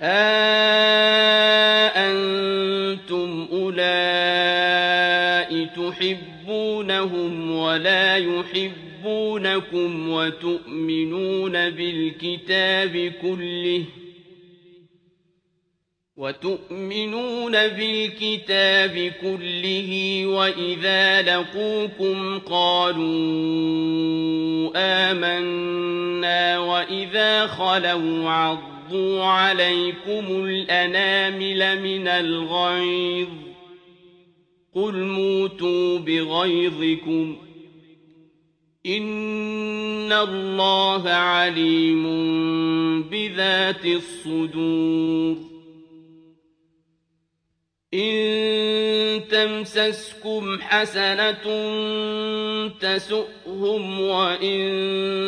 ها أنتم أولئك تحبونهم ولا يحبونكم وتؤمنون بالكتاب كله وتؤمنون بالكتاب كله وإذا لقوكم قالوا آمنا وإذا خلوا عضوا عَضُّوا عَلَيْكُمُ الْأَنَامِلَ مِنَ الْغَيْظِ قُلْ مُوتُوا بِغَيْظِكُمْ ۗ إِنَّ اللَّهَ عَلِيمٌ بِذَاتِ الصُّدُورِ إن تمسسكم حسنة تسؤهم وإن